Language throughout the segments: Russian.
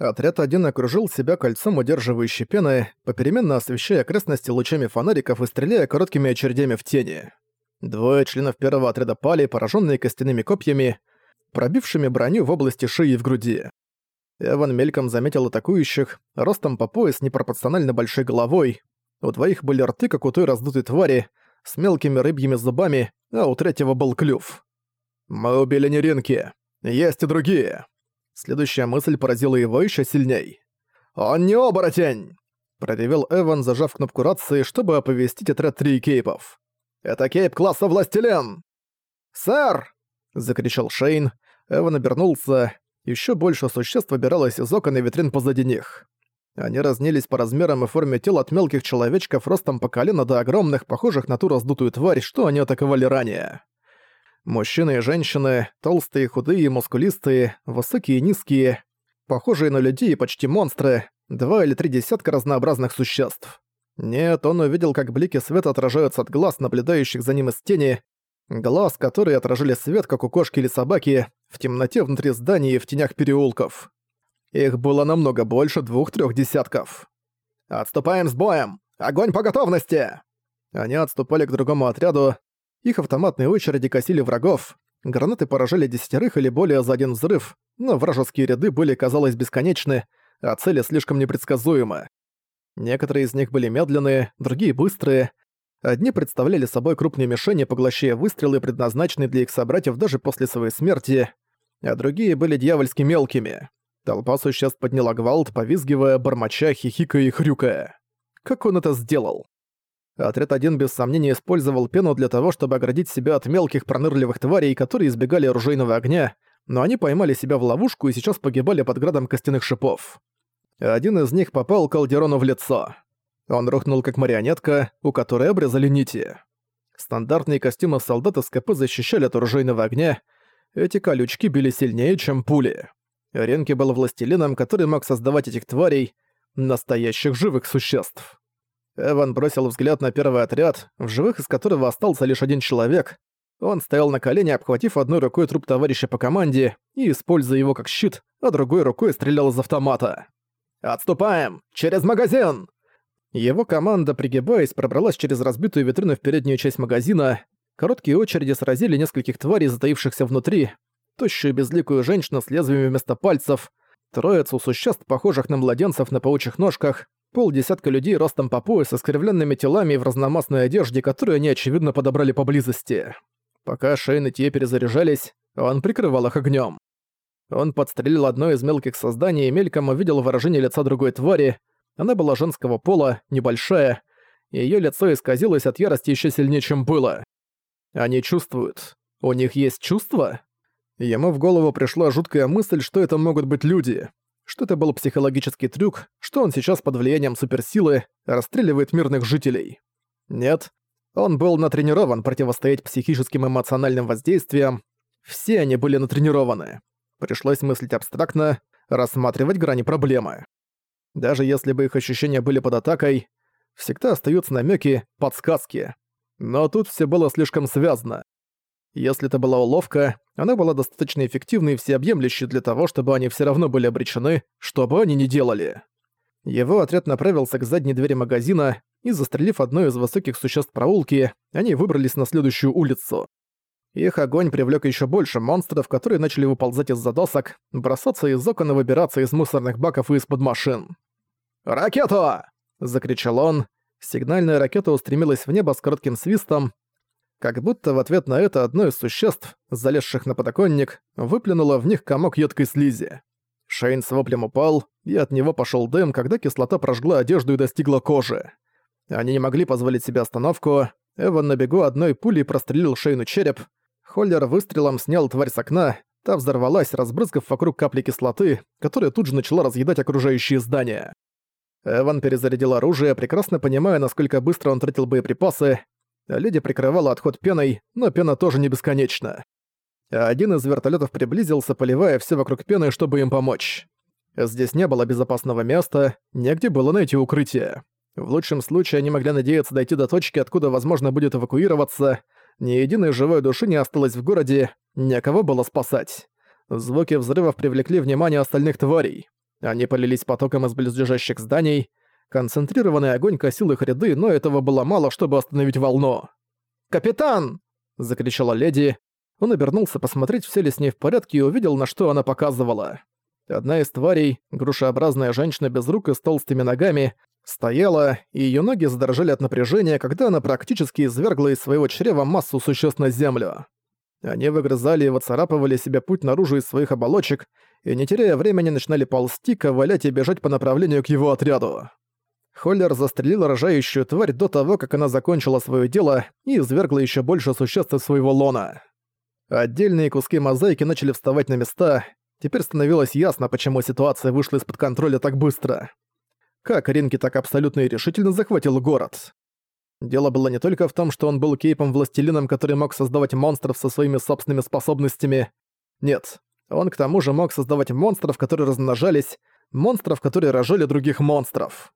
Отряд один окружил себя кольцом удерживающей пены, попеременно освещая окрестности лучами фонариков и стреляя короткими очередями в тени. Двое членов первого отряда пали, пораженные костяными копьями, пробившими броню в области шеи и в груди. Эван мельком заметил атакующих, ростом по пояс непропорционально большой головой. У двоих были рты, как у той раздутой твари, с мелкими рыбьими зубами, а у третьего был клюв. «Мы убили Неринки. Есть и другие». Следующая мысль поразила его еще сильней. «Он не оборотень!» Проревел Эван, зажав кнопку рации, чтобы оповестить отряд три кейпов. «Это кейп класса Властелен!» «Сэр!» — закричал Шейн. Эван обернулся. Еще больше существ выбиралось из окон и витрин позади них. Они разнились по размерам и форме тел от мелких человечков ростом по колено до огромных, похожих на ту раздутую тварь, что они атаковали ранее. Мужчины и женщины, толстые, худые, мускулистые, высокие и низкие, похожие на людей и почти монстры, два или три десятка разнообразных существ. Нет, он увидел, как блики света отражаются от глаз, наблюдающих за ним из тени, глаз, которые отражали свет, как у кошки или собаки, в темноте внутри зданий и в тенях переулков. Их было намного больше двух-трёх десятков. «Отступаем с боем! Огонь по готовности!» Они отступали к другому отряду, их автоматные очереди косили врагов, гранаты поражали десятерых или более за один взрыв, но вражеские ряды были, казалось, бесконечны, а цели слишком непредсказуемы. Некоторые из них были медленные, другие быстрые. Одни представляли собой крупные мишени, поглощая выстрелы, предназначенные для их собратьев даже после своей смерти, а другие были дьявольски мелкими. Толпа существ подняла гвалт, повизгивая, бормоча, хихикая и хрюкая. Как он это сделал? Отряд один без сомнения использовал пену для того, чтобы оградить себя от мелких пронырливых тварей, которые избегали оружейного огня, но они поймали себя в ловушку и сейчас погибали под градом костяных шипов. Один из них попал Калдерону в лицо. Он рухнул как марионетка, у которой обрезали нити. Стандартные костюмы солдат из КП защищали от оружейного огня, эти колючки били сильнее, чем пули. Ренки был властелином, который мог создавать этих тварей, настоящих живых существ. Эван бросил взгляд на первый отряд, в живых из которого остался лишь один человек. Он стоял на колене, обхватив одной рукой труп товарища по команде и, используя его как щит, а другой рукой стрелял из автомата. «Отступаем! Через магазин!» Его команда, пригибаясь, пробралась через разбитую витрину в переднюю часть магазина. Короткие очереди сразили нескольких тварей, затаившихся внутри, тощую безликую женщину с лезвиями вместо пальцев, троицу существ, похожих на младенцев на паучьих ножках, полдесятка людей ростом по пояс с искривленными телами и в разномастной одежде, которую они, очевидно, подобрали поблизости. Пока Шейн и те перезаряжались, он прикрывал их огнем. Он подстрелил одно из мелких созданий и мельком увидел выражение лица другой твари. Она была женского пола, небольшая, и её лицо исказилось от ярости еще сильнее, чем было. Они чувствуют. У них есть чувства? Ему в голову пришла жуткая мысль, что это могут быть люди что это был психологический трюк, что он сейчас под влиянием суперсилы расстреливает мирных жителей. Нет, он был натренирован противостоять психическим эмоциональным воздействиям. Все они были натренированы. Пришлось мыслить абстрактно, рассматривать грани проблемы. Даже если бы их ощущения были под атакой, всегда остаются намеки, подсказки. Но тут все было слишком связано. Если это была уловка, она была достаточно эффективной и всеобъемлющей для того, чтобы они все равно были обречены, что бы они ни делали. Его отряд направился к задней двери магазина, и, застрелив одно из высоких существ проулки, они выбрались на следующую улицу. Их огонь привлек еще больше монстров, которые начали выползать из-за досок, бросаться из окон и выбираться из мусорных баков и из-под машин. «Ракету!» — закричал он. Сигнальная ракета устремилась в небо с коротким свистом, как будто в ответ на это одно из существ, залезших на подоконник, выплюнуло в них комок едкой слизи. Шейн с воплем упал, и от него пошел дым, когда кислота прожгла одежду и достигла кожи. Они не могли позволить себе остановку. Эван на бегу одной пулей прострелил Шейну череп. Холлер выстрелом снял тварь с окна, та взорвалась, разбрызгав вокруг капли кислоты, которая тут же начала разъедать окружающие здания. Эван перезарядил оружие, прекрасно понимая, насколько быстро он тратил боеприпасы, Леди прикрывала отход пеной, но пена тоже не бесконечна. Один из вертолетов приблизился, поливая все вокруг пены, чтобы им помочь. Здесь не было безопасного места, негде было найти укрытие. В лучшем случае они могли надеяться дойти до точки, откуда возможно будет эвакуироваться. Ни единой живой души не осталось в городе, некого было спасать. Звуки взрывов привлекли внимание остальных тварей. Они полились потоком из близлежащих зданий. Концентрированный огонь косил их ряды, но этого было мало, чтобы остановить волну. «Капитан!» — закричала леди. Он обернулся посмотреть, все ли с ней в порядке, и увидел, на что она показывала. Одна из тварей, грушеобразная женщина без рук и с толстыми ногами, стояла, и ее ноги задрожали от напряжения, когда она практически извергла из своего чрева массу существ на землю. Они выгрызали и выцарапывали себе путь наружу из своих оболочек, и не теряя времени начинали ползти, ковылять и бежать по направлению к его отряду. Холлер застрелил рожающую тварь до того, как она закончила свое дело и извергла еще больше существ из своего лона. Отдельные куски мозаики начали вставать на места, теперь становилось ясно, почему ситуация вышла из-под контроля так быстро. Как Ринки так абсолютно и решительно захватил город. Дело было не только в том, что он был кейпом-властелином, который мог создавать монстров со своими собственными способностями. Нет, он к тому же мог создавать монстров, которые размножались, монстров, которые рожали других монстров.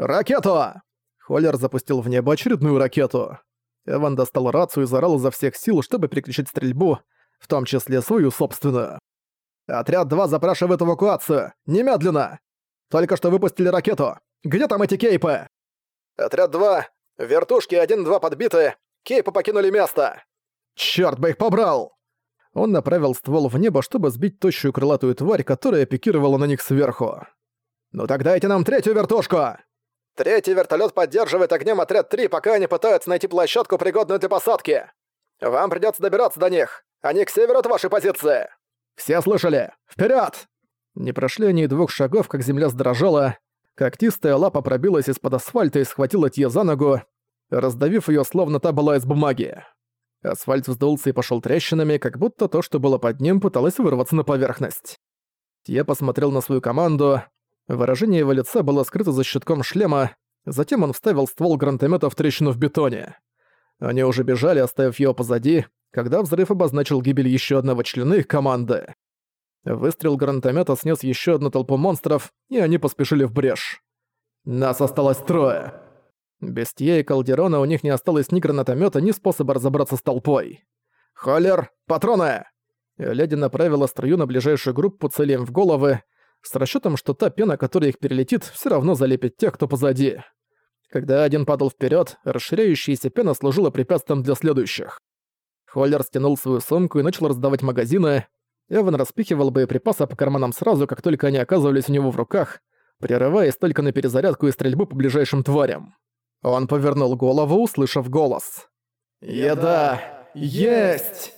«Ракету!» Холлер запустил в небо очередную ракету. Эван достал рацию и заорал изо всех сил, чтобы переключить стрельбу, в том числе свою собственную. «Отряд 2 запрашивает эвакуацию! Немедленно! Только что выпустили ракету! Где там эти кейпы?» «Отряд 2, Вертушки 1-2 подбиты. Кейпы покинули место. Чёрт бы их побрал! Он направил ствол в небо, чтобы сбить тощую крылатую тварь, которая пикировала на них сверху. «Ну тогда дайте нам третью вертушку!» «Третий вертолет поддерживает огнем отряд 3, пока они пытаются найти площадку, пригодную для посадки. Вам придется добираться до них. Они к северу от вашей позиции!» «Все слышали? Вперед! Не прошли они двух шагов, как земля сдрожала. Когтистая лапа пробилась из-под асфальта и схватила Тье за ногу, раздавив ее, словно та была из бумаги. Асфальт вздулся и пошел трещинами, как будто то, что было под ним, пыталось вырваться на поверхность. Тье посмотрел на свою команду. Выражение его лица было скрыто за щитком шлема, затем он вставил ствол гранатомета в трещину в бетоне. Они уже бежали, оставив его позади, когда взрыв обозначил гибель еще одного члена их команды. Выстрел гранатомета снес еще одну толпу монстров, и они поспешили в брешь. «Нас осталось трое!» Без Тье и Калдерона у них не осталось ни гранатомета, ни способа разобраться с толпой. «Холлер, патроны!» Леди направила струю на ближайшую группу целием в головы, с расчетом, что та пена, которая их перелетит, все равно залепит тех, кто позади. Когда один падал вперед, расширяющаяся пена служила препятствием для следующих. Холлер стянул свою сумку и начал раздавать магазины. Эван распихивал боеприпасы по карманам сразу, как только они оказывались у него в руках, прерываясь только на перезарядку и стрельбу по ближайшим тварям. Он повернул голову, услышав голос. «Еда! Есть!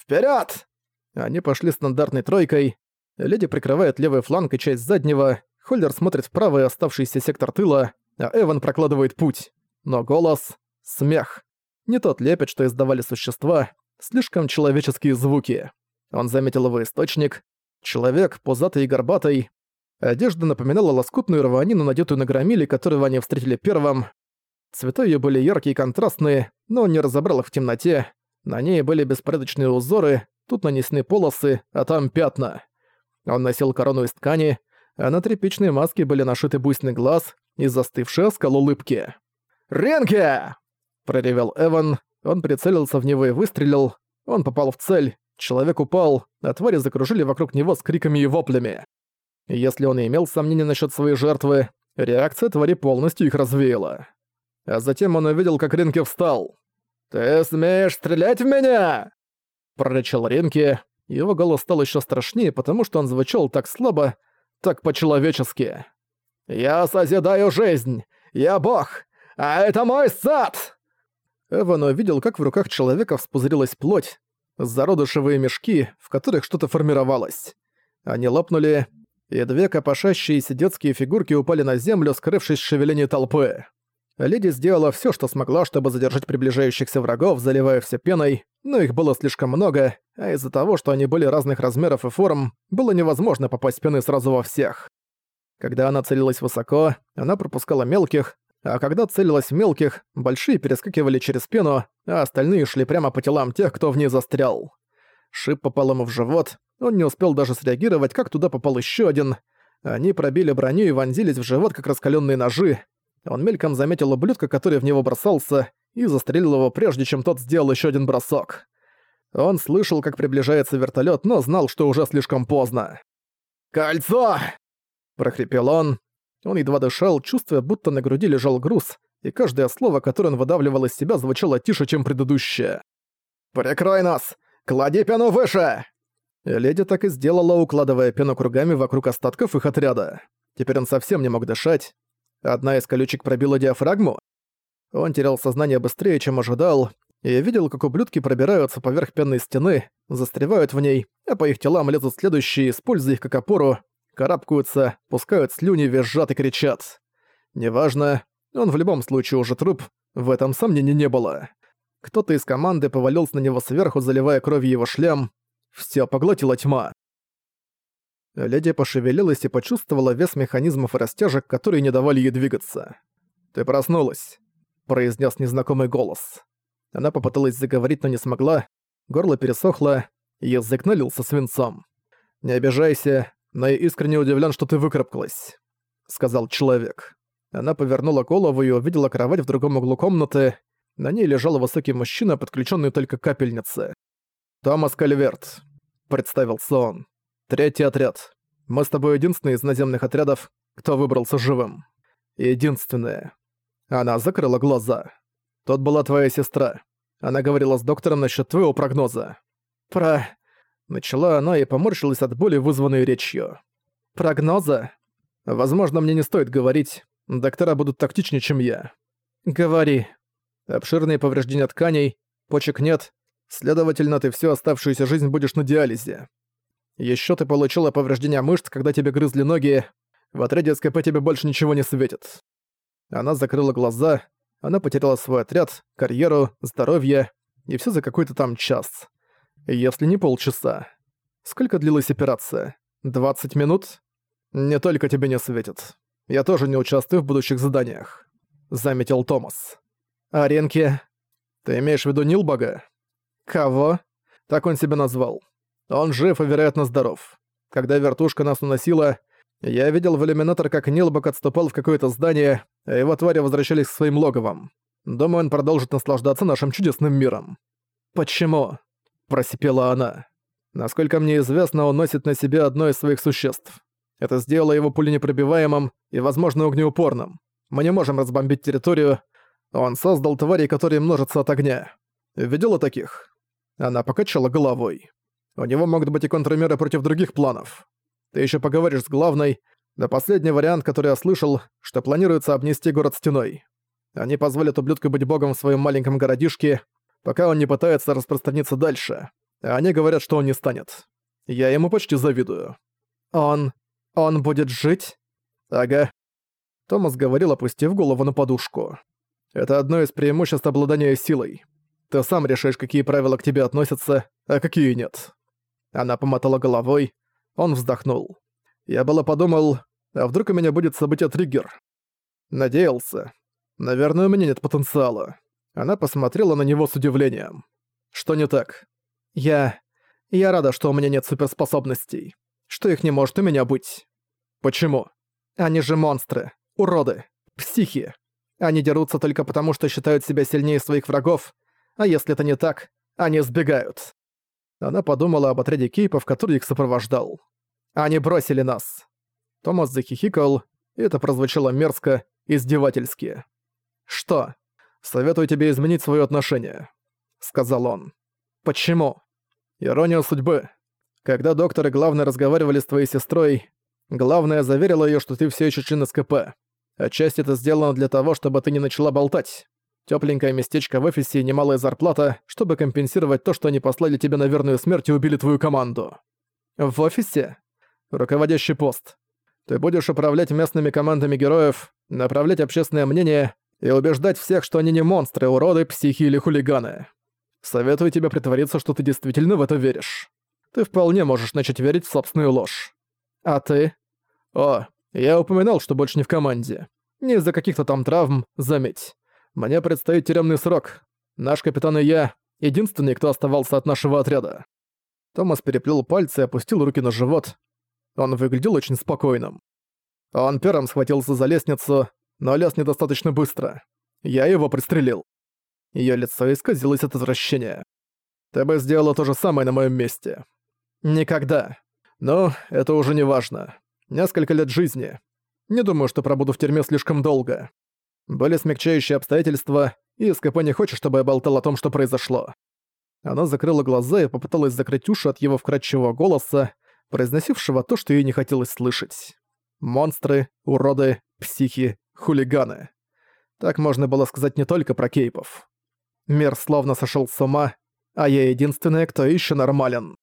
Вперед! Они пошли стандартной тройкой. Леди прикрывает левый фланг и часть заднего, Холдер смотрит вправо и оставшийся сектор тыла, а Эван прокладывает путь. Но голос — смех. Не тот лепет, что издавали существа, слишком человеческие звуки. Он заметил его источник. Человек, пузатый и горбатый. Одежда напоминала лоскутную рванину, надетую на громиле, которого они встретили первым. Цвета её были яркие и контрастные, но он не разобрал их в темноте. На ней были беспорядочные узоры, тут нанесены полосы, а там пятна. Он носил корону из ткани, а на тряпичной маске были нашиты буйственный глаз и застывшая скал улыбки. «Ренке!» – проревел Эван. Он прицелился в него и выстрелил. Он попал в цель. Человек упал, а твари закружили вокруг него с криками и воплями. Если он и имел сомнения насчет своей жертвы, реакция твари полностью их развеяла а затем он увидел, как Ринки встал. «Ты смеешь стрелять в меня?» Прорычал Ринки. Его голос стал еще страшнее, потому что он звучал так слабо, так по-человечески. «Я созидаю жизнь! Я бог! А это мой сад!» Эван увидел, как в руках человека вспузырилась плоть, зародышевые мешки, в которых что-то формировалось. Они лопнули, и две копошащиеся детские фигурки упали на землю, скрывшись в шевелении толпы. Леди сделала все, что смогла, чтобы задержать приближающихся врагов, заливая все пеной, но их было слишком много, а из-за того, что они были разных размеров и форм, было невозможно попасть пеной сразу во всех. Когда она целилась высоко, она пропускала мелких, а когда целилась в мелких, большие перескакивали через пену, а остальные шли прямо по телам тех, кто в ней застрял. Шип попал ему в живот, он не успел даже среагировать, как туда попал еще один. Они пробили броню и вонзились в живот, как раскаленные ножи, он мельком заметил ублюдка, который в него бросался, и застрелил его прежде, чем тот сделал еще один бросок. Он слышал, как приближается вертолет, но знал, что уже слишком поздно. «Кольцо!» прохрипел он. Он едва дышал, чувствуя, будто на груди лежал груз, и каждое слово, которое он выдавливал из себя, звучало тише, чем предыдущее. «Прикрой нас! Клади пену выше!» Леди так и сделала, укладывая пену кругами вокруг остатков их отряда. Теперь он совсем не мог дышать. Одна из колючек пробила диафрагму. Он терял сознание быстрее, чем ожидал, и видел, как ублюдки пробираются поверх пенной стены, застревают в ней, а по их телам лезут следующие, используя их как опору, карабкаются, пускают слюни, визжат и кричат. Неважно, он в любом случае уже труп, в этом сомнений не было. Кто-то из команды повалился на него сверху, заливая кровью его шлем. Всё поглотила тьма. Леди пошевелилась и почувствовала вес механизмов и растяжек, которые не давали ей двигаться. «Ты проснулась», — произнес незнакомый голос. Она попыталась заговорить, но не смогла. Горло пересохло, язык налился свинцом. «Не обижайся, но я искренне удивлен, что ты выкарабкалась», — сказал человек. Она повернула голову и увидела кровать в другом углу комнаты. На ней лежал высокий мужчина, подключенный только к капельнице. «Томас Кальверт», — представился он. «Третий отряд. Мы с тобой единственные из наземных отрядов, кто выбрался живым. Единственная». Она закрыла глаза. «Тот была твоя сестра. Она говорила с доктором насчет твоего прогноза». «Про...» Начала она и поморщилась от боли, вызванной речью. «Прогноза?» «Возможно, мне не стоит говорить. Доктора будут тактичнее, чем я». «Говори». «Обширные повреждения тканей, почек нет, следовательно, ты всю оставшуюся жизнь будешь на диализе. Еще ты получила повреждения мышц, когда тебе грызли ноги. В отряде СКП тебе больше ничего не светит». Она закрыла глаза, она потеряла свой отряд, карьеру, здоровье, и все за какой-то там час. Если не полчаса. Сколько длилась операция? 20 минут? Не только тебе не светит. Я тоже не участвую в будущих заданиях. Заметил Томас. А Ренки? Ты имеешь в виду Нилбага? Кого? Так он себя назвал. Он жив и, вероятно, здоров. Когда вертушка нас уносила, я видел в иллюминатор, как Нилбаг отступал в какое-то здание, а его твари возвращались к своим логовам. Думаю, он продолжит наслаждаться нашим чудесным миром. «Почему?» просипела она. Насколько мне известно, он носит на себе одно из своих существ. Это сделало его пуленепробиваемым и, возможно, огнеупорным. Мы не можем разбомбить территорию. Он создал твари, которые множатся от огня. Видела таких? Она покачала головой. У него могут быть и контрмеры против других планов. Ты еще поговоришь с главной. Да последний вариант, который я слышал, что планируется обнести город стеной. Они позволят ублюдку быть богом в своем маленьком городишке, пока он не пытается распространиться дальше. А они говорят, что он не станет. Я ему почти завидую. Он... он будет жить? Ага. Томас говорил, опустив голову на подушку. Это одно из преимуществ обладания силой. Ты сам решаешь, какие правила к тебе относятся, а какие нет. Она помотала головой. Он вздохнул. Я было подумал, а вдруг у меня будет событие-триггер? Надеялся. Наверное, у меня нет потенциала. Она посмотрела на него с удивлением. «Что не так?» «Я... я рада, что у меня нет суперспособностей. Что их не может у меня быть». «Почему?» «Они же монстры, уроды, психи. Они дерутся только потому, что считают себя сильнее своих врагов, а если это не так, они сбегают». Она подумала об отряде кейпов, который их сопровождал. «Они бросили нас». Томас захихикал, и это прозвучало мерзко, издевательски. «Что?» Советую тебе изменить свое отношение», — сказал он. «Почему?» «Ирония судьбы. Когда доктор и главный разговаривали с твоей сестрой, главная заверила ее, что ты все еще член СКП. Отчасти это сделано для того, чтобы ты не начала болтать. Тепленькое местечко в офисе и немалая зарплата, чтобы компенсировать то, что они послали тебе на верную смерть и убили твою команду. В офисе? Руководящий пост. Ты будешь управлять местными командами героев, направлять общественное мнение, и убеждать всех, что они не монстры, уроды, психи или хулиганы. Советую тебе притвориться, что ты действительно в это веришь. Ты вполне можешь начать верить в собственную ложь. А ты? О, я упоминал, что больше не в команде. Не из-за каких-то там травм, заметь. Мне предстоит тюремный срок. Наш капитан и я — единственные, кто оставался от нашего отряда. Томас переплел пальцы и опустил руки на живот. Он выглядел очень спокойным. Он первым схватился за лестницу, но лез недостаточно быстро. Я его пристрелил. Её лицо исказилось от возвращения. Ты бы сделала то же самое на моём месте. Никогда. Но это уже не важно. Несколько лет жизни. Не думаю, что пробуду в тюрьме слишком долго. Были смягчающие обстоятельства, и СКП не хочет, чтобы я болтал о том, что произошло. Она закрыла глаза и попыталась закрыть уши от его вкрадчивого голоса, произносившего то, что ей не хотелось слышать. Монстры, уроды, психи, хулиганы. Так можно было сказать не только про кейпов. Мир словно сошел с ума, а я единственная, кто еще нормален.